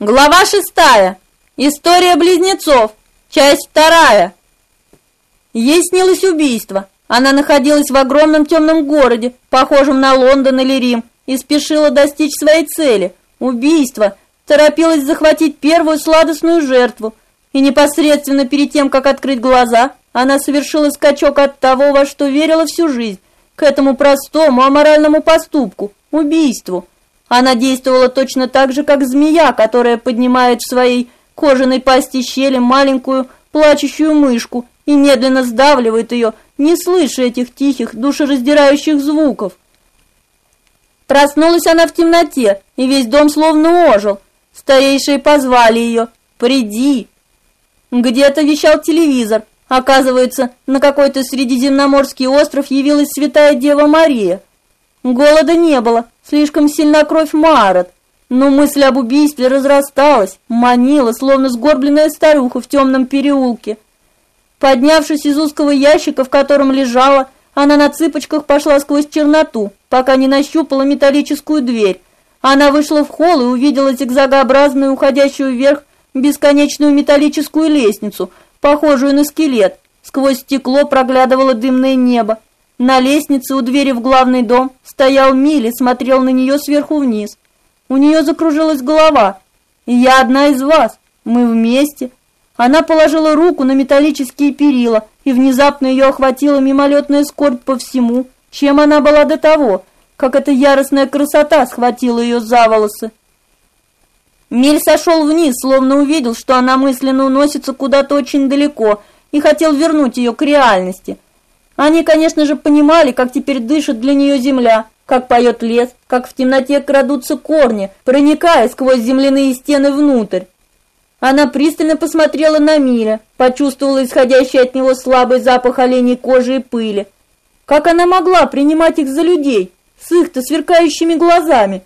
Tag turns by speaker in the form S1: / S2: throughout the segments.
S1: Глава шестая. История близнецов. Часть вторая. Ей снилось убийство. Она находилась в огромном темном городе, похожем на Лондон или Рим, и спешила достичь своей цели убийство. Торопилась захватить первую сладостную жертву. И непосредственно перед тем, как открыть глаза, она совершила скачок от того, во что верила всю жизнь, к этому простому аморальному поступку убийству. Она действовала точно так же, как змея, которая поднимает в своей кожаной пасти щели маленькую плачущую мышку и медленно сдавливает ее, не слыша этих тихих, душераздирающих звуков. Проснулась она в темноте, и весь дом словно ожил. Старейшие позвали ее «Приди!». Где-то вещал телевизор. Оказывается, на какой-то средиземноморский остров явилась святая Дева Мария. Голода не было, слишком сильна кровь Марат, но мысль об убийстве разрасталась, манила, словно сгорбленная старуха в темном переулке. Поднявшись из узкого ящика, в котором лежала, она на цыпочках пошла сквозь черноту, пока не нащупала металлическую дверь. Она вышла в холл и увидела зигзагообразную, уходящую вверх, бесконечную металлическую лестницу, похожую на скелет. Сквозь стекло проглядывало дымное небо. На лестнице у двери в главный дом стоял Милли, смотрел на нее сверху вниз. У нее закружилась голова. «Я одна из вас. Мы вместе». Она положила руку на металлические перила, и внезапно ее охватила мимолетная скорбь по всему, чем она была до того, как эта яростная красота схватила ее за волосы. Миль сошел вниз, словно увидел, что она мысленно уносится куда-то очень далеко, и хотел вернуть ее к реальности – они, конечно же, понимали, как теперь дышит для нее земля, как поет лес, как в темноте крадутся корни, проникая сквозь земляные стены внутрь. Она пристально посмотрела на Миля, почувствовала исходящий от него слабый запах оленей кожи и пыли. Как она могла принимать их за людей, с их-то сверкающими глазами?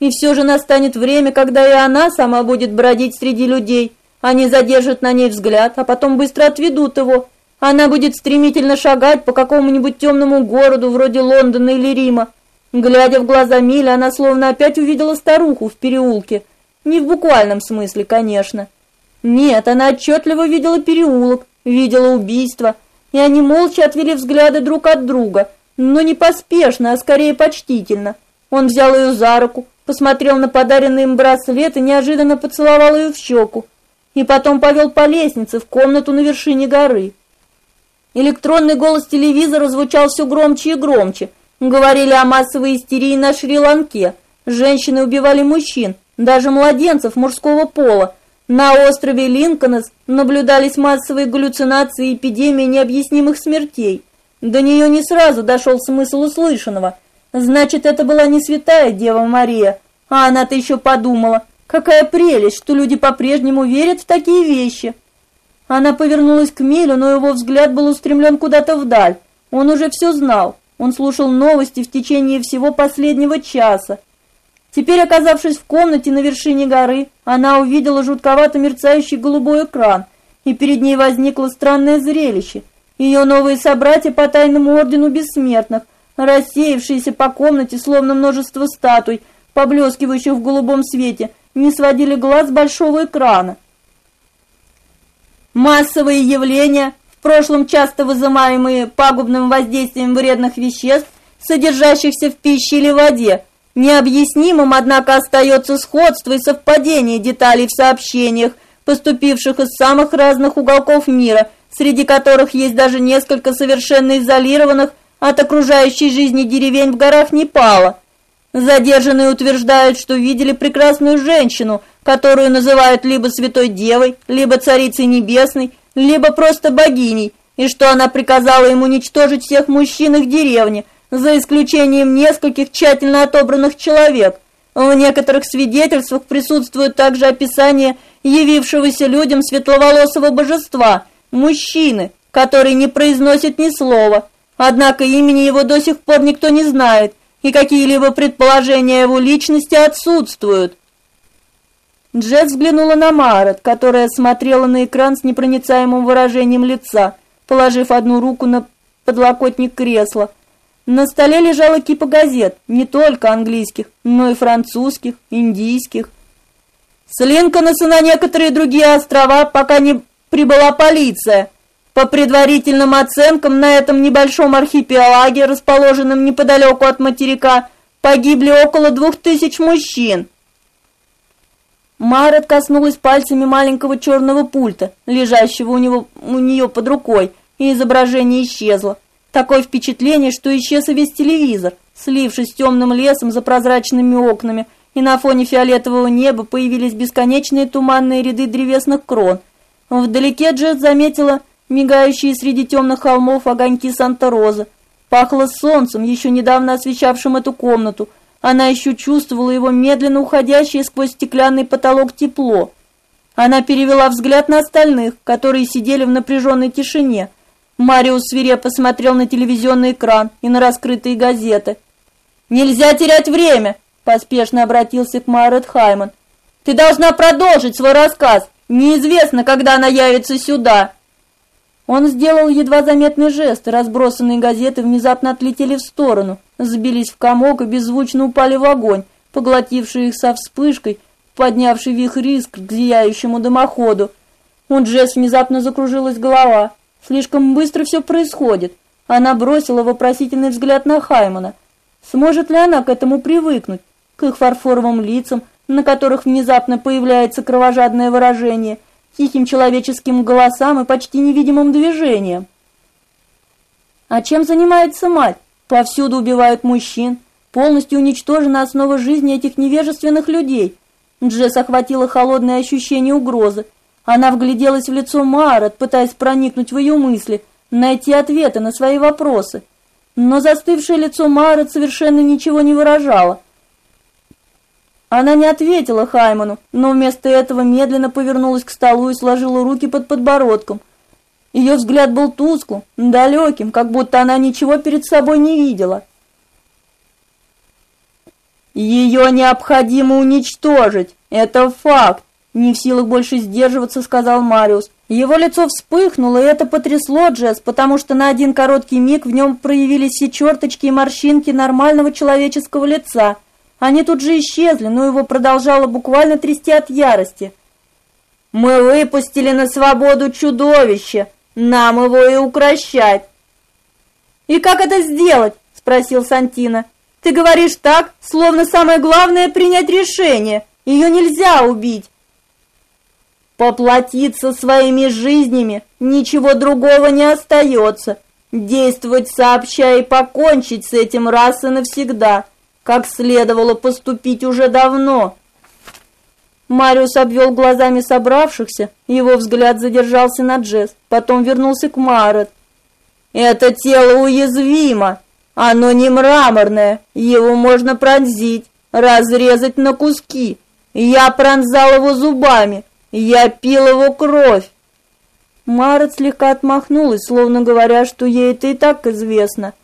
S1: И все же настанет время, когда и она сама будет бродить среди людей. Они задержат на ней взгляд, а потом быстро отведут его, она будет стремительно шагать по какому-нибудь темному городу вроде Лондона или Рима. Глядя в глаза Миле, она словно опять увидела старуху в переулке. Не в буквальном смысле, конечно. Нет, она отчетливо видела переулок, видела убийство, и они молча отвели взгляды друг от друга, но не поспешно, а скорее почтительно. Он взял ее за руку, посмотрел на подаренный им браслет и неожиданно поцеловал ее в щеку, и потом повел по лестнице в комнату на вершине горы. Электронный голос телевизора звучал все громче и громче. Говорили о массовой истерии на Шри-Ланке. Женщины убивали мужчин, даже младенцев мужского пола. На острове Линкольнс наблюдались массовые галлюцинации и эпидемии необъяснимых смертей. До нее не сразу дошел смысл услышанного. Значит, это была не святая Дева Мария. А она-то еще подумала, какая прелесть, что люди по-прежнему верят в такие вещи. Она повернулась к Милю, но его взгляд был устремлен куда-то вдаль. Он уже все знал. Он слушал новости в течение всего последнего часа. Теперь, оказавшись в комнате на вершине горы, она увидела жутковато мерцающий голубой экран, и перед ней возникло странное зрелище. Ее новые собратья по тайному ордену бессмертных, рассеявшиеся по комнате словно множество статуй, поблескивающих в голубом свете, не сводили глаз большого экрана. Массовые явления, в прошлом часто вызываемые пагубным воздействием вредных веществ, содержащихся в пище или воде, необъяснимым, однако, остается сходство и совпадение деталей в сообщениях, поступивших из самых разных уголков мира, среди которых есть даже несколько совершенно изолированных от окружающей жизни деревень в горах Непала. Задержанные утверждают, что видели прекрасную женщину, которую называют либо святой девой, либо царицей небесной, либо просто богиней, и что она приказала ему уничтожить всех мужчин их деревни, за исключением нескольких тщательно отобранных человек. В некоторых свидетельствах присутствует также описание явившегося людям светловолосого божества, мужчины, который не произносит ни слова, однако имени его до сих пор никто не знает, и какие-либо предположения его личности отсутствуют. Джесс взглянула на Марет, которая смотрела на экран с непроницаемым выражением лица, положив одну руку на подлокотник кресла. На столе лежала кипа газет, не только английских, но и французских, индийских. С Линконеса на некоторые другие острова пока не прибыла полиция. По предварительным оценкам, на этом небольшом архипелаге, расположенном неподалеку от материка, погибли около двух тысяч мужчин. Марет коснулась пальцами маленького черного пульта, лежащего у него у нее под рукой, и изображение исчезло. Такое впечатление, что исчез и весь телевизор, слившись с темным лесом за прозрачными окнами, и на фоне фиолетового неба появились бесконечные туманные ряды древесных крон. Вдалеке Джет заметила мигающие среди темных холмов огоньки Санта-Роза. Пахло солнцем, еще недавно освещавшим эту комнату. Она еще чувствовала его медленно уходящее сквозь стеклянный потолок тепло. Она перевела взгляд на остальных, которые сидели в напряженной тишине. Мариус свирепо смотрел на телевизионный экран и на раскрытые газеты. «Нельзя терять время!» – поспешно обратился к Майрет Хайман. «Ты должна продолжить свой рассказ. Неизвестно, когда она явится сюда». Он сделал едва заметный жест, и разбросанные газеты внезапно отлетели в сторону, сбились в комок и беззвучно упали в огонь, поглотивший их со вспышкой, поднявший вихрь искр к зияющему дымоходу. У Джесс внезапно закружилась голова. Слишком быстро все происходит. Она бросила вопросительный взгляд на Хаймана. Сможет ли она к этому привыкнуть, к их фарфоровым лицам, на которых внезапно появляется кровожадное выражение – тихим человеческим голосам и почти невидимым движением. А чем занимается мать? Повсюду убивают мужчин, полностью уничтожена основа жизни этих невежественных людей. Джесс охватило холодное ощущение угрозы. Она вгляделась в лицо Марат, пытаясь проникнуть в ее мысли, найти ответы на свои вопросы. Но застывшее лицо Марат совершенно ничего не выражало. Она не ответила Хайману, но вместо этого медленно повернулась к столу и сложила руки под подбородком. Ее взгляд был тусклым, далеким, как будто она ничего перед собой не видела. Ее необходимо уничтожить. Это факт. Не в силах больше сдерживаться, сказал Мариус. Его лицо вспыхнуло, и это потрясло Джесс, потому что на один короткий миг в нем проявились все черточки и морщинки нормального человеческого лица. Они тут же исчезли, но его продолжало буквально трясти от ярости. Мы выпустили на свободу чудовище, нам его и укращать. И как это сделать? спросил Сантина. Ты говоришь так, словно самое главное принять решение. Ее нельзя убить. Поплатиться своими жизнями, ничего другого не остается. Действовать сообща и покончить с этим раз и навсегда как следовало поступить уже давно. Мариус обвел глазами собравшихся, его взгляд задержался на Джесс, потом вернулся к Марет. Это тело уязвимо, оно не мраморное, его можно пронзить, разрезать на куски. Я пронзал его зубами, я пил его кровь. Марет слегка отмахнулась, словно говоря, что ей это и так известно.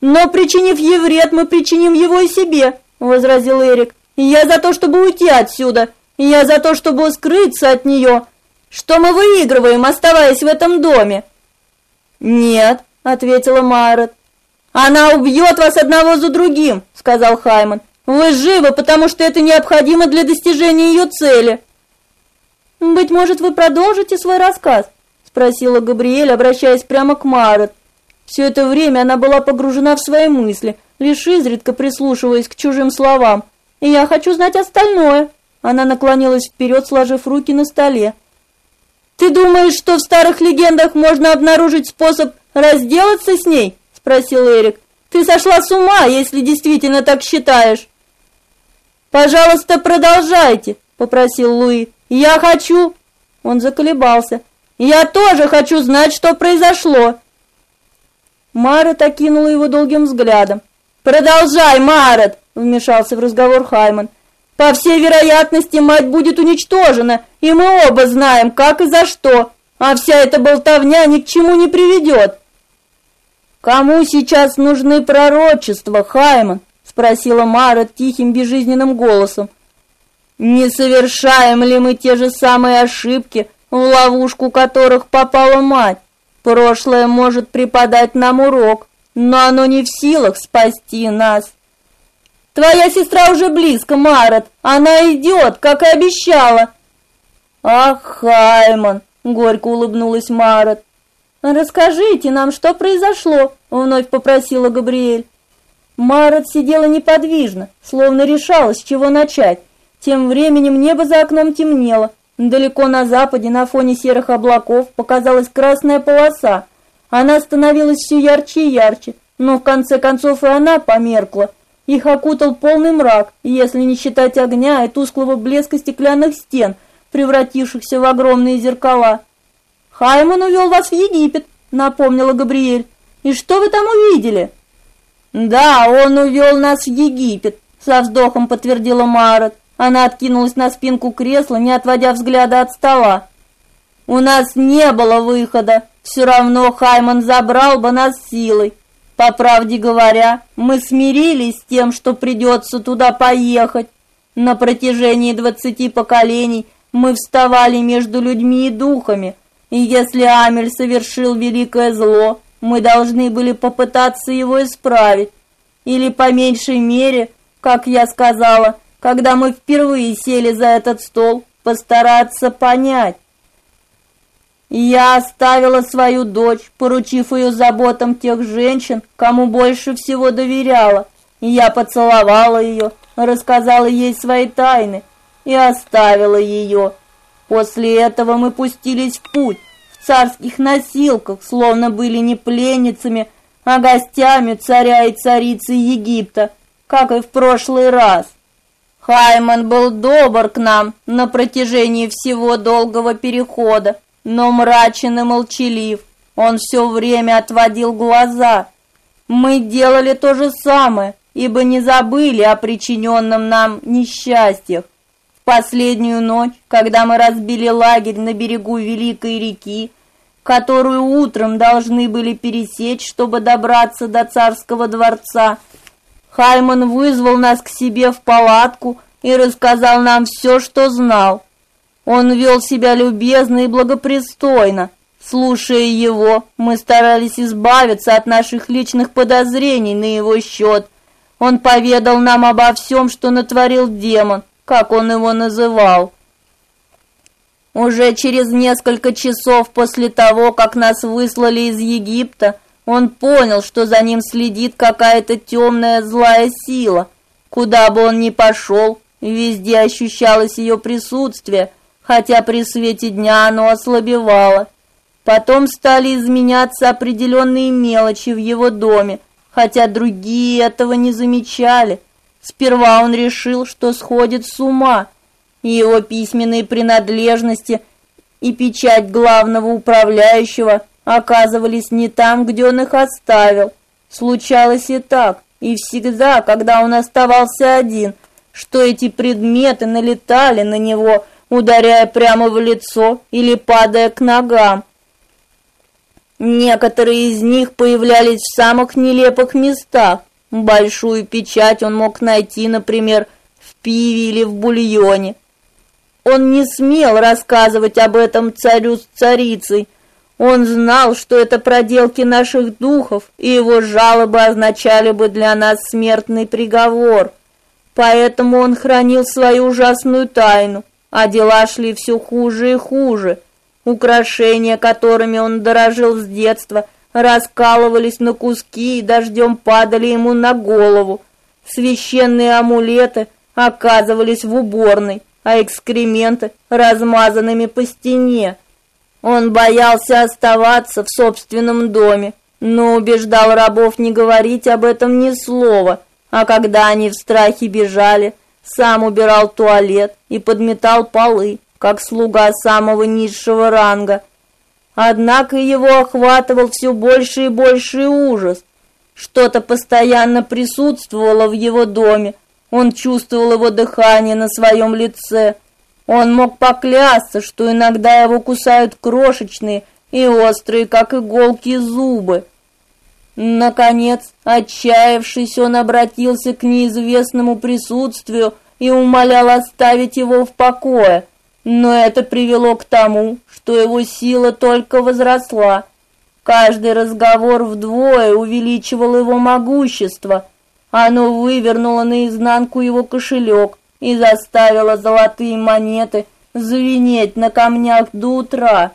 S1: Но причинив ей вред, мы причиним его и себе, возразил Эрик. Я за то, чтобы уйти отсюда. Я за то, чтобы скрыться от нее. Что мы выигрываем, оставаясь в этом доме? Нет, ответила Майрот. Она убьет вас одного за другим, сказал Хайман. Вы живы, потому что это необходимо для достижения ее цели. Быть может, вы продолжите свой рассказ, спросила Габриэль, обращаясь прямо к Майрот. Все это время она была погружена в свои мысли, лишь изредка прислушиваясь к чужим словам. И я хочу знать остальное. Она наклонилась вперед, сложив руки на столе. Ты думаешь, что в старых легендах можно обнаружить способ разделаться с ней? спросил Эрик. Ты сошла с ума, если действительно так считаешь. Пожалуйста, продолжайте, попросил Луи. Я хочу. Он заколебался. Я тоже хочу знать, что произошло. Марет окинула его долгим взглядом. «Продолжай, Марет!» — вмешался в разговор Хайман. «По всей вероятности, мать будет уничтожена, и мы оба знаем, как и за что, а вся эта болтовня ни к чему не приведет». «Кому сейчас нужны пророчества, Хайман?» — спросила Марет тихим безжизненным голосом. «Не совершаем ли мы те же самые ошибки, в ловушку которых попала мать?» Прошлое может преподать нам урок, но оно не в силах спасти нас. Твоя сестра уже близко, Марат. Она идет, как и обещала. Ах, Хайман, горько улыбнулась Марат. Расскажите нам, что произошло, вновь попросила Габриэль. Марат сидела неподвижно, словно решала, с чего начать. Тем временем небо за окном темнело. Далеко на западе, на фоне серых облаков, показалась красная полоса. Она становилась все ярче и ярче, но в конце концов и она померкла. Их окутал полный мрак, если не считать огня и тусклого блеска стеклянных стен, превратившихся в огромные зеркала. «Хайман увел вас в Египет», — напомнила Габриэль. «И что вы там увидели?» «Да, он увел нас в Египет», — со вздохом подтвердила Марат. Она откинулась на спинку кресла, не отводя взгляда от стола. У нас не было выхода. Все равно Хайман забрал бы нас силой. По правде говоря, мы смирились с тем, что придется туда поехать. На протяжении двадцати поколений мы вставали между людьми и духами, и если Амель совершил великое зло, мы должны были попытаться его исправить. Или по меньшей мере, как я сказала, когда мы впервые сели за этот стол, постараться понять. Я оставила свою дочь, поручив ее заботам тех женщин, кому больше всего доверяла. Я поцеловала ее, рассказала ей свои тайны и оставила ее. После этого мы пустились в путь, в царских носилках, словно были не пленницами, а гостями царя и царицы Египта, как и в прошлый раз. Хайман был добр к нам на протяжении всего долгого перехода, но мрачен и молчалив. Он все время отводил глаза. Мы делали то же самое, ибо не забыли о причиненном нам несчастьях. В последнюю ночь, когда мы разбили лагерь на берегу великой реки, которую утром должны были пересечь, чтобы добраться до царского дворца, Хайман вызвал нас к себе в палатку и рассказал нам все, что знал. Он вел себя любезно и благопристойно. Слушая его, мы старались избавиться от наших личных подозрений на его счет. Он поведал нам обо всем, что натворил демон, как он его называл. Уже через несколько часов после того, как нас выслали из Египта, он понял, что за ним следит какая-то темная злая сила. Куда бы он ни пошел, везде ощущалось ее присутствие – хотя при свете дня оно ослабевало. Потом стали изменяться определенные мелочи в его доме, хотя другие этого не замечали. Сперва он решил, что сходит с ума, и его письменные принадлежности и печать главного управляющего оказывались не там, где он их оставил. Случалось и так, и всегда, когда он оставался один, что эти предметы налетали на него, ударяя прямо в лицо или падая к ногам. Некоторые из них появлялись в самых нелепых местах. Большую печать он мог найти, например, в пиве или в бульоне. Он не смел рассказывать об этом царю с царицей. Он знал, что это проделки наших духов, и его жалобы означали бы для нас смертный приговор. Поэтому он хранил свою ужасную тайну а дела шли все хуже и хуже. Украшения, которыми он дорожил с детства, раскалывались на куски и дождем падали ему на голову. Священные амулеты оказывались в уборной, а экскременты размазанными по стене. Он боялся оставаться в собственном доме, но убеждал рабов не говорить об этом ни слова, а когда они в страхе бежали, сам убирал туалет и подметал полы, как слуга самого низшего ранга. Однако его охватывал все больше и больше ужас. Что-то постоянно присутствовало в его доме. Он чувствовал его дыхание на своем лице. Он мог поклясться, что иногда его кусают крошечные и острые, как иголки, зубы. Наконец, отчаявшись, он обратился к неизвестному присутствию и умолял оставить его в покое. Но это привело к тому, что его сила только возросла. Каждый разговор вдвое увеличивал его могущество. Оно вывернуло наизнанку его кошелек и заставило золотые монеты звенеть на камнях до утра.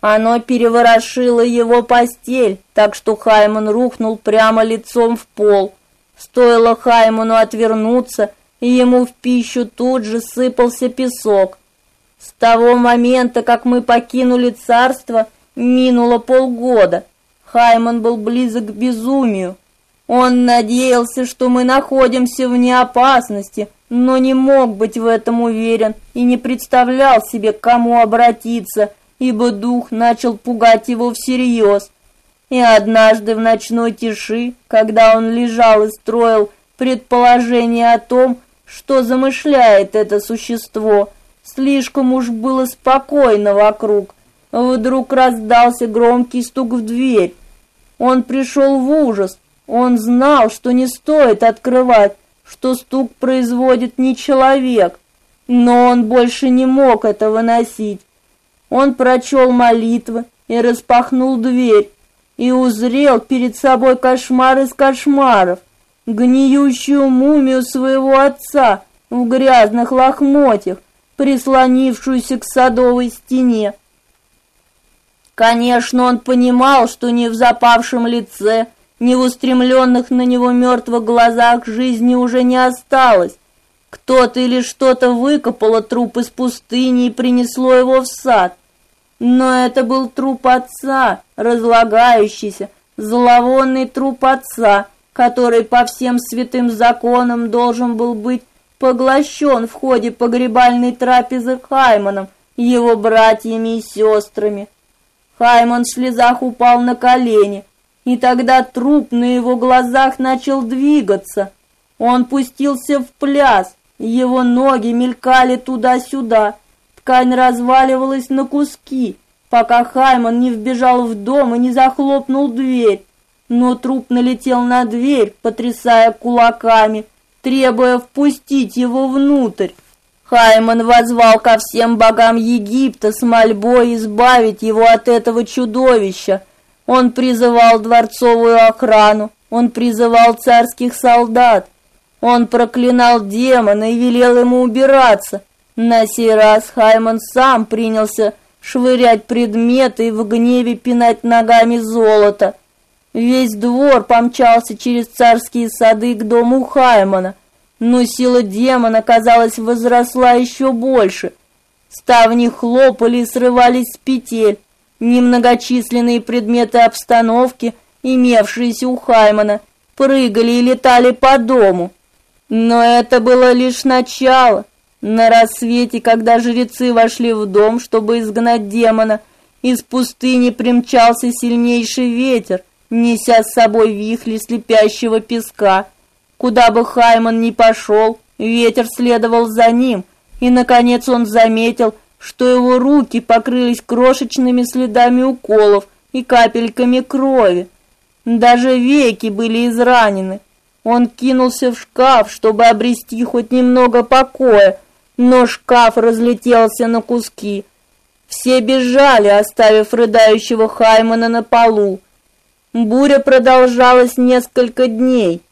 S1: Оно переворошило его постель, так что Хайман рухнул прямо лицом в пол. Стоило Хайману отвернуться, и ему в пищу тут же сыпался песок. С того момента, как мы покинули царство, минуло полгода. Хайман был близок к безумию. Он надеялся, что мы находимся вне опасности, но не мог быть в этом уверен и не представлял себе, к кому обратиться, ибо дух начал пугать его всерьез. И однажды в ночной тиши, когда он лежал и строил предположение о том, что замышляет это существо, слишком уж было спокойно вокруг, вдруг раздался громкий стук в дверь. Он пришел в ужас. Он знал, что не стоит открывать, что стук производит не человек, но он больше не мог это выносить. Он прочел молитвы и распахнул дверь и узрел перед собой кошмар из кошмаров, гниющую мумию своего отца в грязных лохмотьях, прислонившуюся к садовой стене. Конечно, он понимал, что ни в запавшем лице, ни в устремленных на него мертвых глазах жизни уже не осталось. Кто-то или что-то выкопало труп из пустыни и принесло его в сад. Но это был труп отца, разлагающийся, зловонный труп отца, который по всем святым законам должен был быть поглощен в ходе погребальной трапезы Хайманом, его братьями и сестрами. Хайман в слезах упал на колени, и тогда труп на его глазах начал двигаться. Он пустился в пляс, его ноги мелькали туда-сюда, ткань разваливалась на куски, пока Хайман не вбежал в дом и не захлопнул дверь. Но труп налетел на дверь, потрясая кулаками, требуя впустить его внутрь. Хайман возвал ко всем богам Египта с мольбой избавить его от этого чудовища. Он призывал дворцовую охрану, он призывал царских солдат, он проклинал демона и велел ему убираться. На сей раз Хайман сам принялся швырять предметы и в гневе пинать ногами золото. Весь двор помчался через царские сады к дому Хаймана но сила демона, казалось, возросла еще больше. Ставни хлопали и срывались с петель. Немногочисленные предметы обстановки, имевшиеся у Хаймана, прыгали и летали по дому. Но это было лишь начало. На рассвете, когда жрецы вошли в дом, чтобы изгнать демона, из пустыни примчался сильнейший ветер, неся с собой вихри слепящего песка. Куда бы Хайман ни пошел, ветер следовал за ним, и наконец он заметил, что его руки покрылись крошечными следами уколов и капельками крови. Даже веки были изранены. Он кинулся в шкаф, чтобы обрести хоть немного покоя, но шкаф разлетелся на куски. Все бежали, оставив рыдающего Хаймана на полу. Буря продолжалась несколько дней.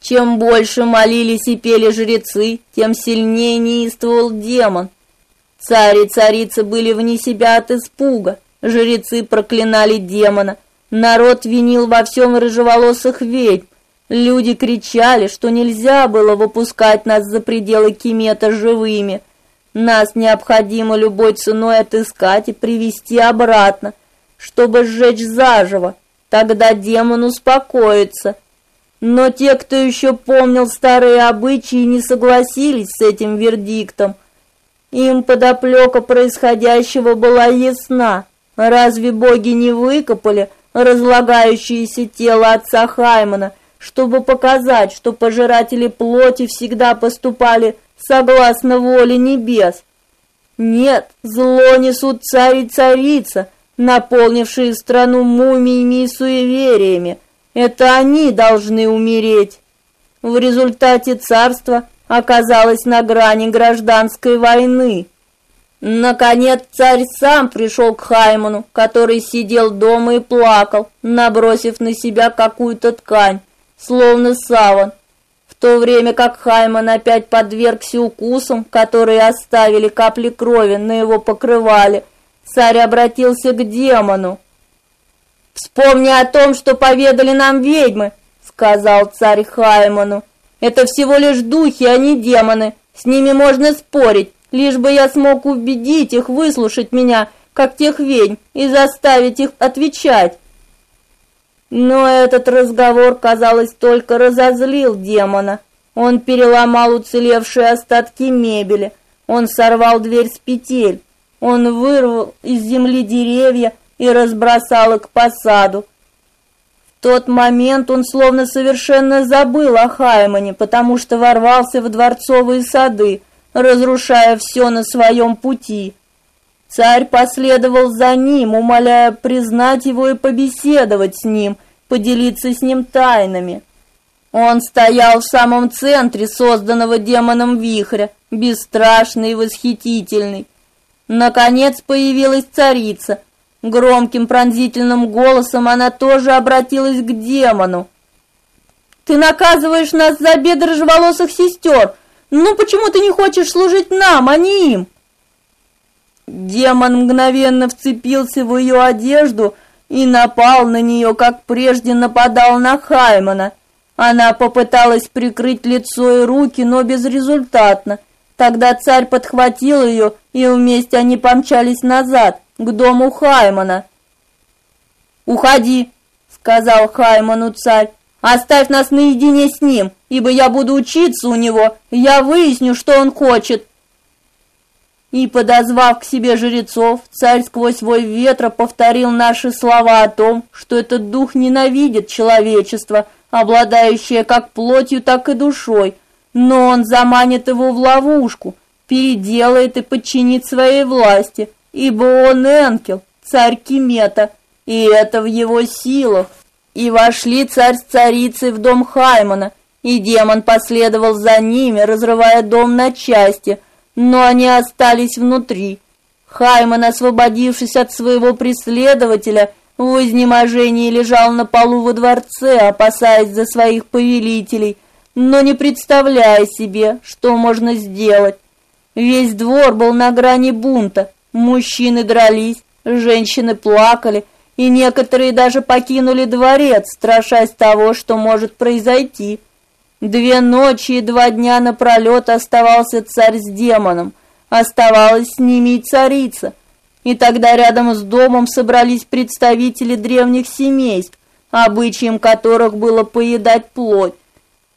S1: Чем больше молились и пели жрецы, тем сильнее неистовал демон. Царь и царица были вне себя от испуга. Жрецы проклинали демона. Народ винил во всем рыжеволосых ведьм. Люди кричали, что нельзя было выпускать нас за пределы Кимета живыми. Нас необходимо любой ценой отыскать и привести обратно, чтобы сжечь заживо. Тогда демон успокоится. Но те, кто еще помнил старые обычаи, не согласились с этим вердиктом. Им подоплека происходящего была ясна. Разве боги не выкопали разлагающееся тело отца Хаймана, чтобы показать, что пожиратели плоти всегда поступали согласно воле небес? Нет, зло несут царь и царица, наполнившие страну мумиями и суевериями, это они должны умереть. В результате царство оказалось на грани гражданской войны. Наконец царь сам пришел к Хайману, который сидел дома и плакал, набросив на себя какую-то ткань, словно саван. то время как Хайман опять подвергся укусам, которые оставили капли крови на его покрывале, царь обратился к демону. «Вспомни о том, что поведали нам ведьмы», — сказал царь Хайману. «Это всего лишь духи, а не демоны. С ними можно спорить, лишь бы я смог убедить их выслушать меня, как тех ведьм, и заставить их отвечать». Но этот разговор, казалось, только разозлил демона. Он переломал уцелевшие остатки мебели, он сорвал дверь с петель, он вырвал из земли деревья и разбросал их по саду. Тот момент он словно совершенно забыл о Хаймане, потому что ворвался в дворцовые сады, разрушая все на своем пути. Царь последовал за ним, умоляя признать его и побеседовать с ним, поделиться с ним тайнами. Он стоял в самом центре созданного демоном вихря, бесстрашный и восхитительный. Наконец появилась царица. Громким пронзительным голосом она тоже обратилась к демону. «Ты наказываешь нас за беды рыжеволосых сестер! Ну почему ты не хочешь служить нам, а не им?» Демон мгновенно вцепился в ее одежду и напал на нее, как прежде нападал на Хаймана. Она попыталась прикрыть лицо и руки, но безрезультатно. Тогда царь подхватил ее, и вместе они помчались назад, к дому Хаймана. «Уходи», — сказал Хайману царь, — «оставь нас наедине с ним, ибо я буду учиться у него, я выясню, что он хочет». И, подозвав к себе жрецов, царь сквозь вой ветра повторил наши слова о том, что этот дух ненавидит человечество, обладающее как плотью, так и душой, но он заманит его в ловушку, переделает и подчинит своей власти, ибо он Энкел, царь Кимета, и это в его силах. И вошли царь с царицей в дом Хаймана, и демон последовал за ними, разрывая дом на части, но они остались внутри. Хайман, освободившись от своего преследователя, в изнеможении лежал на полу во дворце, опасаясь за своих повелителей, но не представляя себе, что можно сделать. Весь двор был на грани бунта. Мужчины дрались, женщины плакали, и некоторые даже покинули дворец, страшась того, что может произойти. Две ночи и два дня напролет оставался царь с демоном, оставалась с ними и царица. И тогда рядом с домом собрались представители древних семейств, обычаем которых было поедать плоть.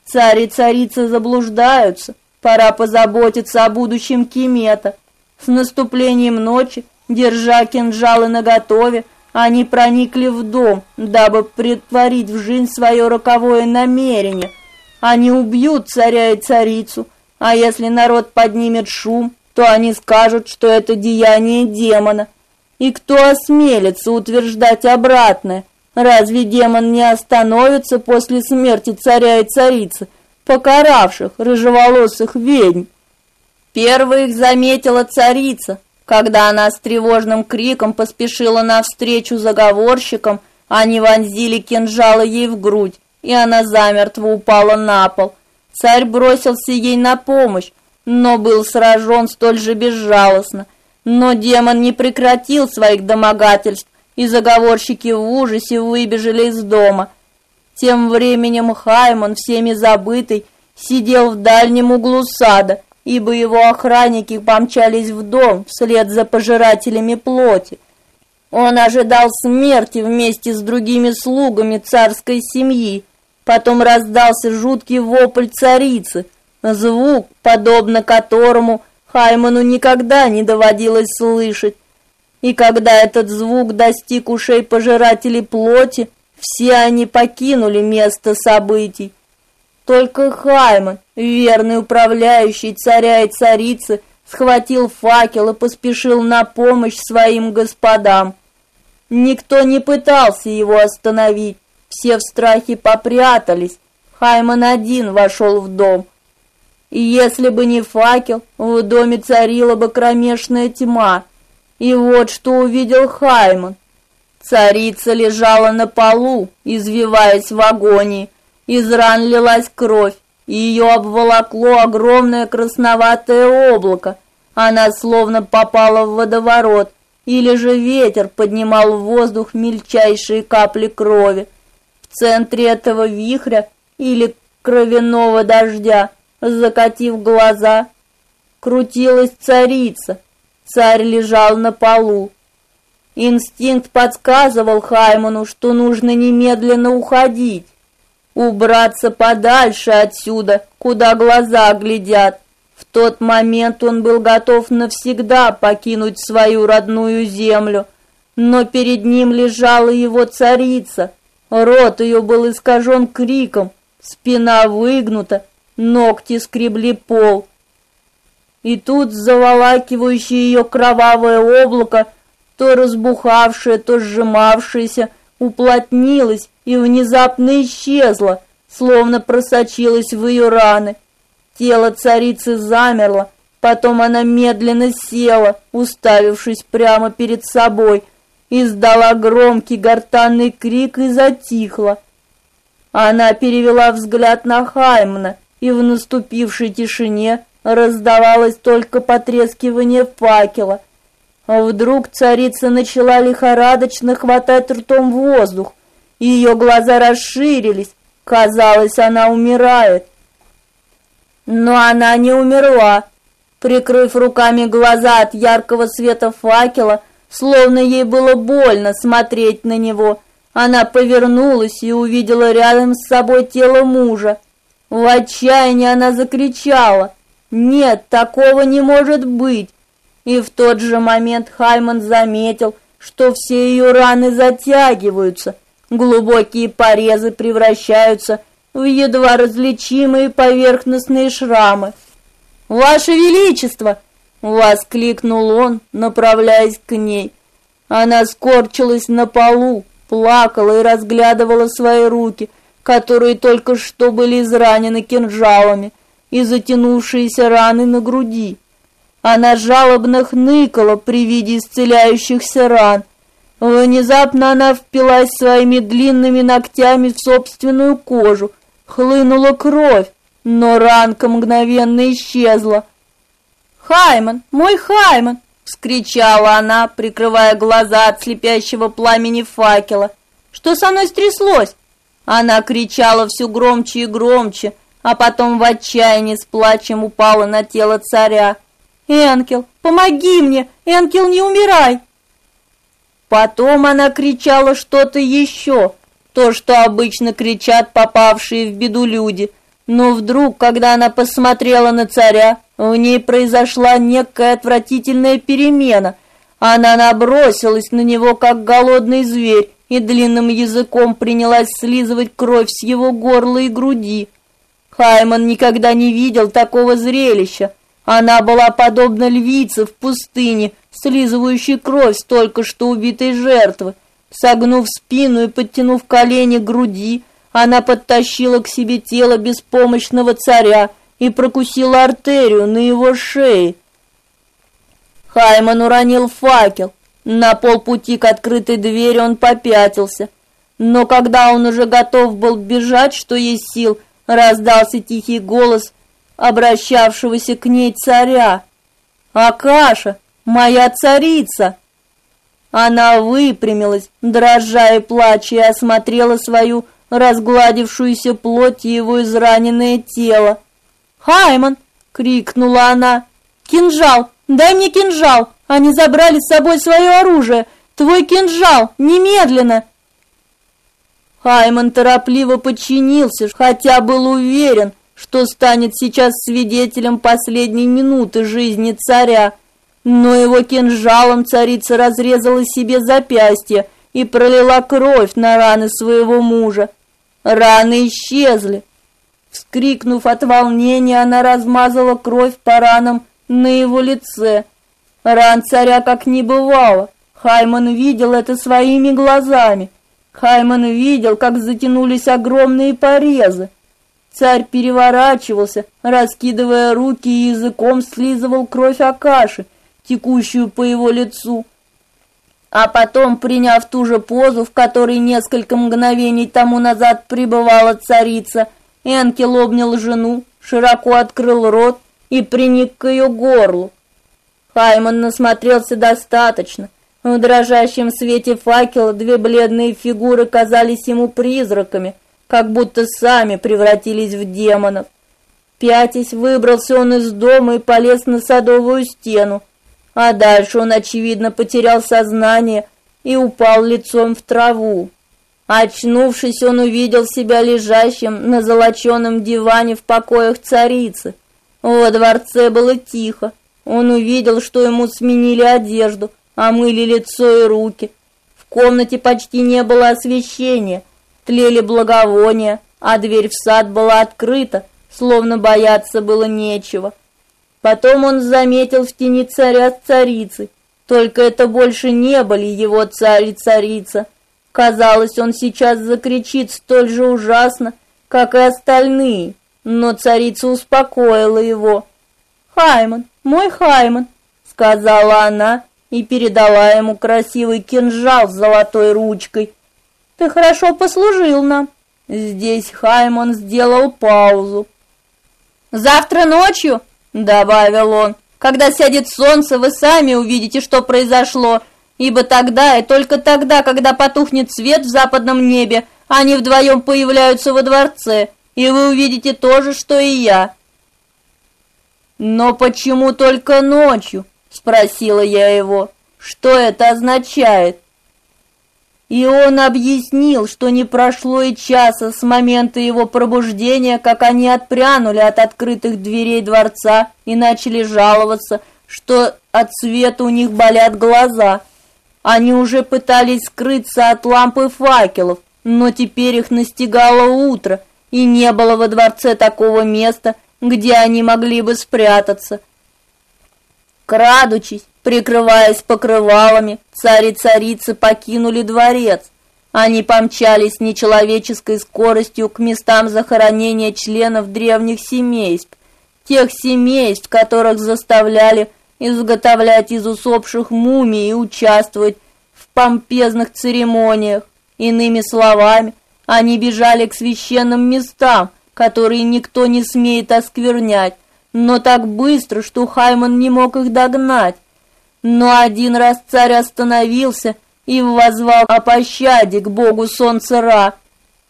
S1: Царь и царица заблуждаются, пора позаботиться о будущем Кимета. С наступлением ночи, держа кинжалы наготове, они проникли в дом, дабы притворить в жизнь свое роковое намерение – они убьют царя и царицу, а если народ поднимет шум, то они скажут, что это деяние демона. И кто осмелится утверждать обратное? Разве демон не остановится после смерти царя и царицы, покаравших рыжеволосых ведьм? Первой их заметила царица, когда она с тревожным криком поспешила навстречу заговорщикам, они вонзили кинжалы ей в грудь и она замертво упала на пол. Царь бросился ей на помощь, но был сражен столь же безжалостно. Но демон не прекратил своих домогательств, и заговорщики в ужасе выбежали из дома. Тем временем Хаймон, всеми забытый, сидел в дальнем углу сада, ибо его охранники помчались в дом вслед за пожирателями плоти. Он ожидал смерти вместе с другими слугами царской семьи, Потом раздался жуткий вопль царицы, звук, подобно которому Хайману никогда не доводилось слышать. И когда этот звук достиг ушей пожирателей плоти, все они покинули место событий. Только Хайман, верный управляющий царя и царицы, схватил факел и поспешил на помощь своим господам. Никто не пытался его остановить. Все в страхе попрятались. Хайман один вошел в дом. И если бы не факел, в доме царила бы кромешная тьма. И вот что увидел Хайман. Царица лежала на полу, извиваясь в агонии. Из ран лилась кровь. и ее обволокло огромное красноватое облако. Она словно попала в водоворот, или же ветер поднимал в воздух мельчайшие капли крови. В центре этого вихря или кровяного дождя, закатив глаза, крутилась царица. Царь лежал на полу. Инстинкт подсказывал Хайману, что нужно немедленно уходить, убраться подальше отсюда, куда глаза глядят. В тот момент он был готов навсегда покинуть свою родную землю, но перед ним лежала его царица. Рот ее был искажен криком, спина выгнута, ногти скребли пол. И тут заволакивающее ее кровавое облако, то разбухавшее, то сжимавшееся, уплотнилось и внезапно исчезло, словно просочилось в ее раны. Тело царицы замерло, потом она медленно села, уставившись прямо перед собой, издала громкий гортанный крик и затихла. Она перевела взгляд на Хаймана, и в наступившей тишине раздавалось только потрескивание факела. Вдруг царица начала лихорадочно хватать ртом воздух. Ее глаза расширились, казалось, она умирает. Но она не умерла. Прикрыв руками глаза от яркого света факела, словно ей было больно смотреть на него, она повернулась и увидела рядом с собой тело мужа. В отчаянии она закричала: "Нет, такого не может быть!" И в тот же момент Хайман заметил, что все ее раны затягиваются, глубокие порезы превращаются в едва различимые поверхностные шрамы. "Ваше величество!" воскликнул он, направляясь к ней. Она скорчилась на полу, плакала и разглядывала свои руки, которые только что были изранены кинжалами, и затянувшиеся раны на груди. Она жалобно хныкала при виде исцеляющихся ран. Внезапно она впилась своими длинными ногтями в собственную кожу, хлынула кровь, но ранка мгновенно исчезла. "Хайман, мой Хайман!" вскричала она, прикрывая глаза от слепящего пламени факела. "Что со мной стряслось?" Она кричала все громче и громче, а потом в отчаянии с плачем упала на тело царя. "Энкел, помоги мне! Энкел, не умирай!" Потом она кричала что-то еще, то, что обычно кричат попавшие в беду люди. Но вдруг, когда она посмотрела на царя, в ней произошла некая отвратительная перемена. Она набросилась на него как голодный зверь и длинным языком принялась слизывать кровь с его горла и груди. Хайман никогда не видел такого зрелища. Она была подобна львице в пустыне, слизывающей кровь с только что убитой жертвы. Согнув спину и подтянув колени к груди, она подтащила к себе тело беспомощного царя и прокусила артерию на его шее. Хайман уронил факел. На полпути к открытой двери он попятился. Но когда он уже готов был бежать, что есть сил, раздался тихий голос обращавшегося к ней царя. «Акаша, моя царица!» Она выпрямилась, дрожа и плача, и осмотрела свою разгладившуюся плоть и его израненное тело. «Хайман!» — крикнула она. «Кинжал! Дай мне кинжал! Они забрали с собой свое оружие! Твой кинжал! Немедленно!» Хайман торопливо подчинился, хотя был уверен, что станет сейчас свидетелем последней минуты жизни царя. Но его кинжалом царица разрезала себе запястье и пролила кровь на раны своего мужа. Раны исчезли. Вскрикнув от волнения, она размазала кровь по ранам на его лице. Ран царя как не бывало. Хайман видел это своими глазами. Хайман видел, как затянулись огромные порезы. Царь переворачивался, раскидывая руки и языком слизывал кровь Акаши, текущую по его лицу. А потом, приняв ту же позу, в которой несколько мгновений тому назад пребывала царица, Энкел обнял жену, широко открыл рот и приник к ее горлу. Хайман насмотрелся достаточно. В дрожащем свете факела две бледные фигуры казались ему призраками, как будто сами превратились в демонов. Пятясь, выбрался он из дома и полез на садовую стену, а дальше он, очевидно, потерял сознание и упал лицом в траву. Очнувшись, он увидел себя лежащим на золоченом диване в покоях царицы. Во дворце было тихо. Он увидел, что ему сменили одежду, омыли лицо и руки. В комнате почти не было освещения, тлели благовония, а дверь в сад была открыта, словно бояться было нечего. Потом он заметил в тени царя с царицей, только это больше не были его царь и царица. Казалось, он сейчас закричит столь же ужасно, как и остальные, но царица успокоила его. «Хайман, мой Хайман», — сказала она и передала ему красивый кинжал с золотой ручкой. «Ты хорошо послужил нам». Здесь Хайман сделал паузу. «Завтра ночью», — добавил он, — «когда сядет солнце, вы сами увидите, что произошло, ибо тогда и только тогда, когда потухнет свет в западном небе, они вдвоем появляются во дворце, и вы увидите то же, что и я». «Но почему только ночью?» — спросила я его. «Что это означает?» И он объяснил, что не прошло и часа с момента его пробуждения, как они отпрянули от открытых дверей дворца и начали жаловаться, что от света у них болят глаза. Они уже пытались скрыться от лампы факелов, но теперь их настигало утро, и не было во дворце такого места, где они могли бы спрятаться. Крадучись, прикрываясь покрывалами, царь и царицы покинули дворец. Они помчались нечеловеческой скоростью к местам захоронения членов древних семейств, тех семейств, которых заставляли изготовлять из усопших мумий и участвовать в помпезных церемониях. Иными словами, они бежали к священным местам, которые никто не смеет осквернять, но так быстро, что Хайман не мог их догнать. Но один раз царь остановился и воззвал о пощаде к богу солнца Ра.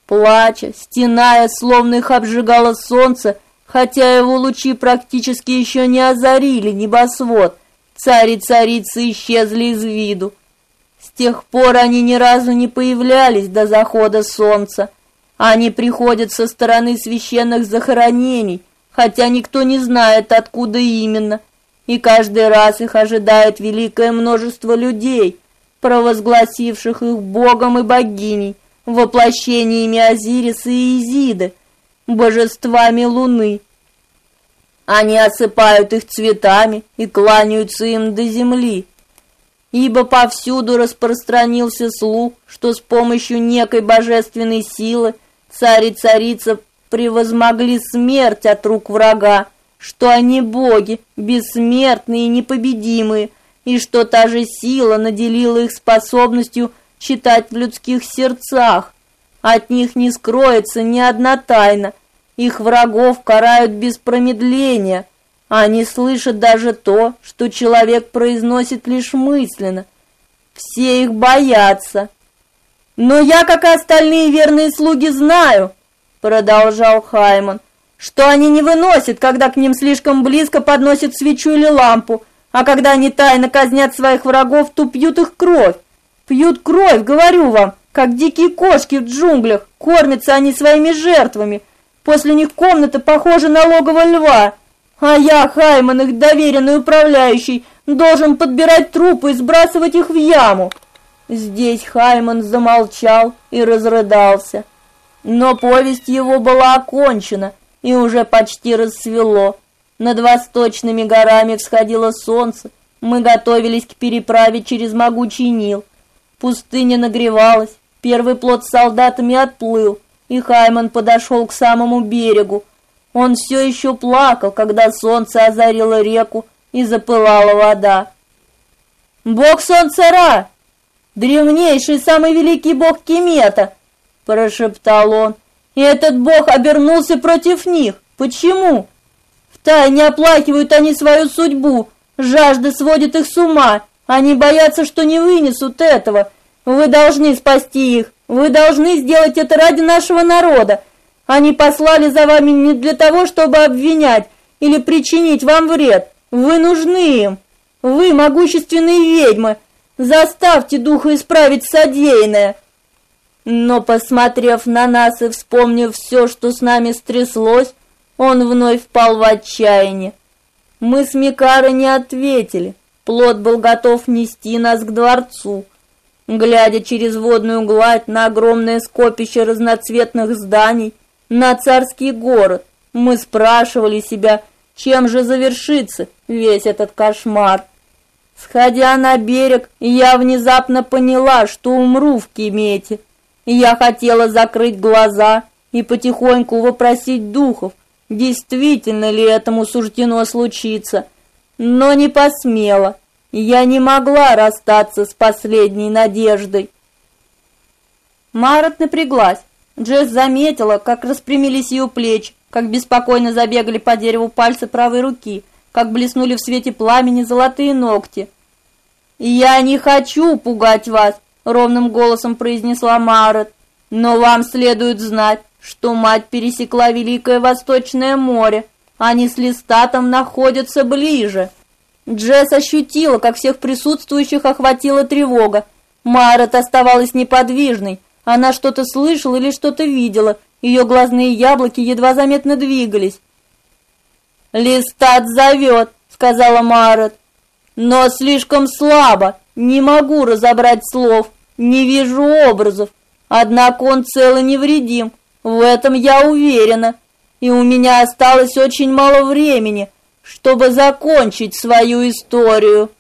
S1: Плача, стеная, словно их обжигало солнце, хотя его лучи практически еще не озарили небосвод, царь и царицы исчезли из виду. С тех пор они ни разу не появлялись до захода солнца. Они приходят со стороны священных захоронений, хотя никто не знает, откуда именно, и каждый раз их ожидает великое множество людей, провозгласивших их богом и богиней, воплощениями Азириса и Изиды, божествами луны. Они осыпают их цветами и кланяются им до земли, ибо повсюду распространился слух, что с помощью некой божественной силы царь и царица превозмогли смерть от рук врага, что они боги, бессмертные и непобедимые, и что та же сила наделила их способностью читать в людских сердцах. От них не скроется ни одна тайна. Их врагов карают без промедления. Они слышат даже то, что человек произносит лишь мысленно. Все их боятся. Но я, как и остальные верные слуги, знаю, продолжал Хайман, что они не выносят, когда к ним слишком близко подносят свечу или лампу, а когда они тайно казнят своих врагов, то пьют их кровь. Пьют кровь, говорю вам, как дикие кошки в джунглях, кормятся они своими жертвами. После них комната похожа на логово льва. А я, Хайман, их доверенный управляющий, должен подбирать трупы и сбрасывать их в яму. Здесь Хайман замолчал и разрыдался. Но повесть его была окончена, и уже почти рассвело. Над восточными горами всходило солнце. Мы готовились к переправе через могучий Нил. Пустыня нагревалась, первый плот с солдатами отплыл, и Хайман подошел к самому берегу. Он все еще плакал, когда солнце озарило реку и запылала вода. «Бог солнца Ра! Древнейший, самый великий бог Кемета!» прошептал он, И этот бог обернулся против них. Почему? Втайне оплакивают они свою судьбу. Жажда сводит их с ума. Они боятся, что не вынесут этого. Вы должны спасти их. Вы должны сделать это ради нашего народа. Они послали за вами не для того, чтобы обвинять или причинить вам вред. Вы нужны им. Вы могущественные ведьмы. Заставьте духа исправить содеянное. Но, посмотрев на нас и вспомнив все, что с нами стряслось, он вновь впал в отчаяние. Мы с Микарой не ответили. Плод был готов нести нас к дворцу. Глядя через водную гладь на огромное скопище разноцветных зданий, на царский город, мы спрашивали себя, чем же завершится весь этот кошмар. Сходя на берег, я внезапно поняла, что умру в Кемете. Я хотела закрыть глаза и потихоньку вопросить духов, действительно ли этому суждено случиться, но не посмела. Я не могла расстаться с последней надеждой. Марат напряглась. Джесс заметила, как распрямились ее плечи, как беспокойно забегали по дереву пальцы правой руки, как блеснули в свете пламени золотые ногти. «Я не хочу пугать вас», — ровным голосом произнесла Марат, «но вам следует знать, что мать пересекла Великое Восточное море, они с Листатом находятся ближе». Джесс ощутила, как всех присутствующих охватила тревога. Марат оставалась неподвижной. Она что-то слышала или что-то видела. Ее глазные яблоки едва заметно двигались. «Листат зовет», — сказала Марат. «Но слишком слабо. Не могу разобрать слов. Не вижу образов. Однако он цел и невредим. В этом я уверена. И у меня осталось очень мало времени» чтобы закончить свою историю.